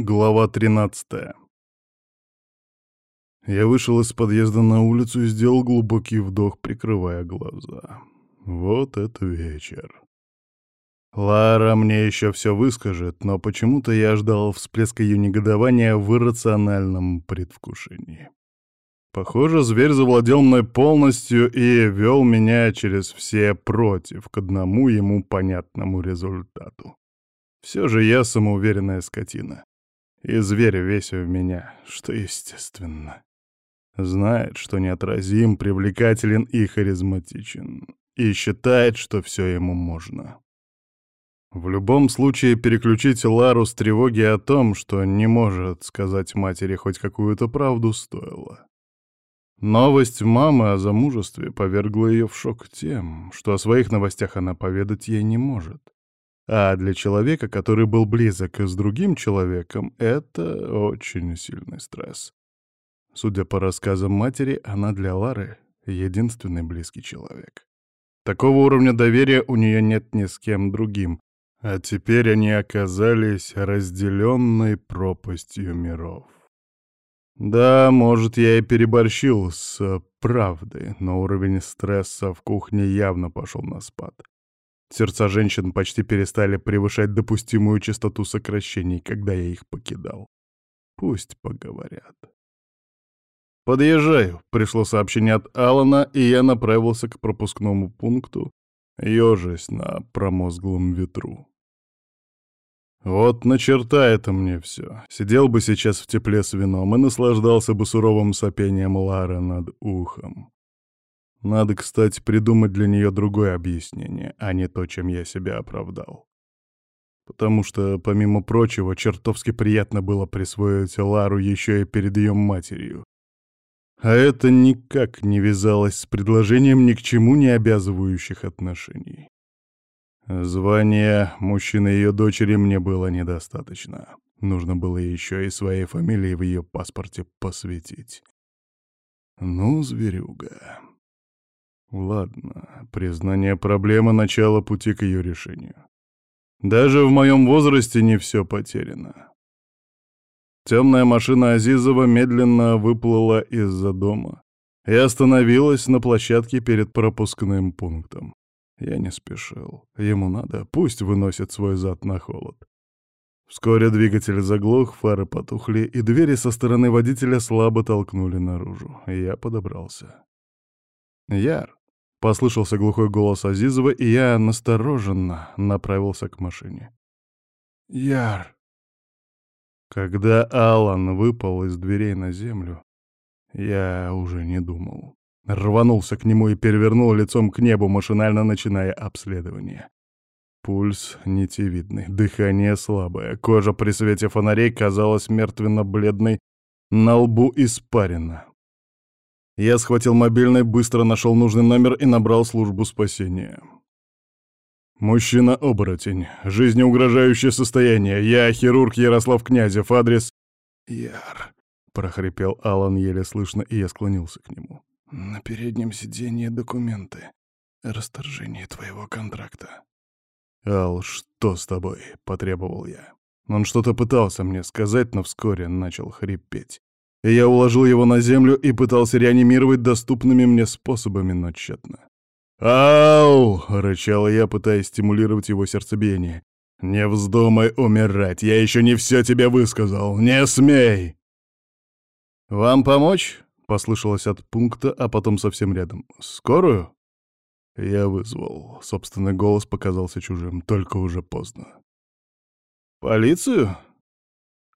Глава 13 Я вышел из подъезда на улицу и сделал глубокий вдох, прикрывая глаза. Вот это вечер. Лара мне еще все выскажет, но почему-то я ждал всплеска ее негодования в иррациональном предвкушении. Похоже, зверь завладел мной полностью и вел меня через все против к одному ему понятному результату. Все же я самоуверенная скотина. И зверь весь в меня, что естественно. Знает, что неотразим, привлекателен и харизматичен. И считает, что все ему можно. В любом случае переключить Лару с тревоги о том, что не может сказать матери хоть какую-то правду, стоило. Новость мамы о замужестве повергла ее в шок тем, что о своих новостях она поведать ей не может. А для человека, который был близок с другим человеком, это очень сильный стресс. Судя по рассказам матери, она для Лары единственный близкий человек. Такого уровня доверия у нее нет ни с кем другим, а теперь они оказались разделенной пропастью миров. Да, может, я и переборщил с правдой, но уровень стресса в кухне явно пошел на спад. Сердца женщин почти перестали превышать допустимую частоту сокращений, когда я их покидал. Пусть поговорят. «Подъезжаю», — пришло сообщение от Алана, и я направился к пропускному пункту, ежась на промозглом ветру. Вот на черта это мне все. Сидел бы сейчас в тепле с вином и наслаждался бы суровым сопением Лары над ухом. Надо, кстати, придумать для нее другое объяснение, а не то, чем я себя оправдал. Потому что, помимо прочего, чертовски приятно было присвоить Лару еще и перед ее матерью. А это никак не вязалось с предложением ни к чему не обязывающих отношений. Звания мужчины ее дочери мне было недостаточно. Нужно было еще и своей фамилии в ее паспорте посвятить. Ну, зверюга. Ладно, признание проблемы — начало пути к ее решению. Даже в моем возрасте не все потеряно. Темная машина Азизова медленно выплыла из-за дома и остановилась на площадке перед пропускным пунктом. Я не спешил. Ему надо, пусть выносит свой зад на холод. Вскоре двигатель заглох, фары потухли, и двери со стороны водителя слабо толкнули наружу. Я подобрался. «Яр!» — послышался глухой голос Азизова, и я настороженно направился к машине. «Яр!» Когда Алан выпал из дверей на землю, я уже не думал. Рванулся к нему и перевернул лицом к небу, машинально начиная обследование. Пульс нитевидный, дыхание слабое, кожа при свете фонарей казалась мертвенно-бледной, на лбу испарина. Я схватил мобильный, быстро нашел нужный номер и набрал службу спасения. «Мужчина-оборотень. Жизнеугрожающее состояние. Я хирург Ярослав Князев. Адрес...» «Яр», — прохрипел Алан еле слышно, и я склонился к нему. «На переднем сиденье документы. Расторжение твоего контракта». «Ал, что с тобой?» — потребовал я. Он что-то пытался мне сказать, но вскоре начал хрипеть. Я уложил его на землю и пытался реанимировать доступными мне способами, но тщетно. «Ау!» — рычал я, пытаясь стимулировать его сердцебиение. «Не вздумай умирать, я еще не все тебе высказал, не смей!» «Вам помочь?» — послышалось от пункта, а потом совсем рядом. «Скорую?» Я вызвал. Собственный голос показался чужим, только уже поздно. «Полицию?»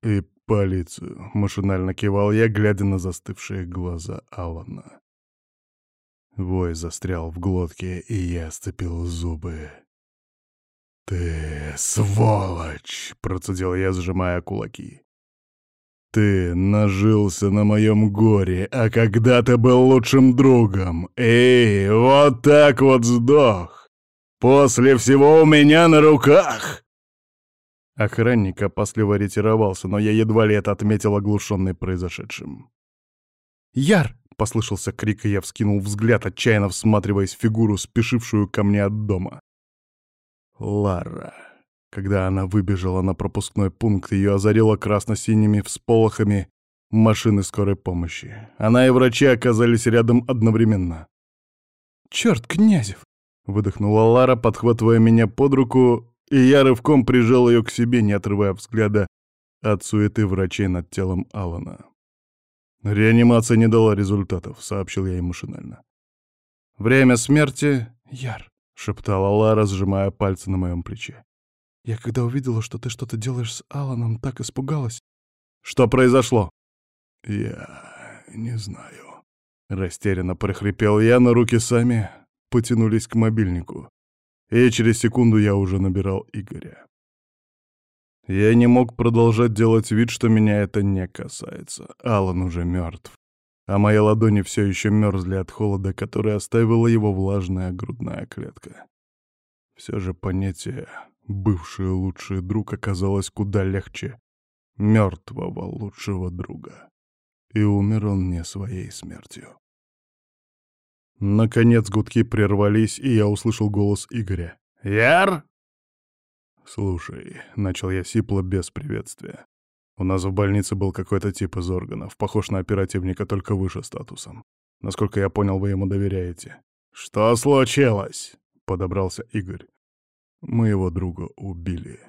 И полицию», — машинально кивал я, глядя на застывшие глаза Алана. Вой застрял в глотке, и я сцепил зубы. «Ты сволочь!» — процедил я, сжимая кулаки. «Ты нажился на моем горе, а когда ты был лучшим другом. Эй, вот так вот сдох! После всего у меня на руках!» Охранник опасливо ретировался, но я едва ли это отметил оглушенный произошедшим. «Яр!» — послышался крик, и я вскинул взгляд, отчаянно всматриваясь в фигуру, спешившую ко мне от дома. Лара. Когда она выбежала на пропускной пункт, ее озарило красно-синими всполохами машины скорой помощи. Она и врачи оказались рядом одновременно. «Чёрт, Князев!» — выдохнула Лара, подхватывая меня под руку, и я рывком прижал ее к себе, не отрывая взгляда от суеты врачей над телом Алана. «Реанимация не дала результатов», — сообщил я ей машинально. «Время смерти — Яр», — шептала Лара, сжимая пальцы на моем плече. «Я когда увидела, что ты что-то делаешь с Аланом, так испугалась». «Что произошло?» «Я не знаю», — растерянно прохрипел я, но руки сами потянулись к мобильнику. И через секунду я уже набирал Игоря. Я не мог продолжать делать вид, что меня это не касается. Алан уже мертв. А мои ладони все еще мерзли от холода, который оставила его влажная грудная клетка. Все же понятие «бывший лучший друг» оказалось куда легче мертвого лучшего друга. И умер он не своей смертью. Наконец гудки прервались, и я услышал голос Игоря. «Яр!» «Слушай», — начал я сипло без приветствия. «У нас в больнице был какой-то тип из органов, похож на оперативника, только выше статусом. Насколько я понял, вы ему доверяете». «Что случилось?» — подобрался Игорь. «Мы его друга убили».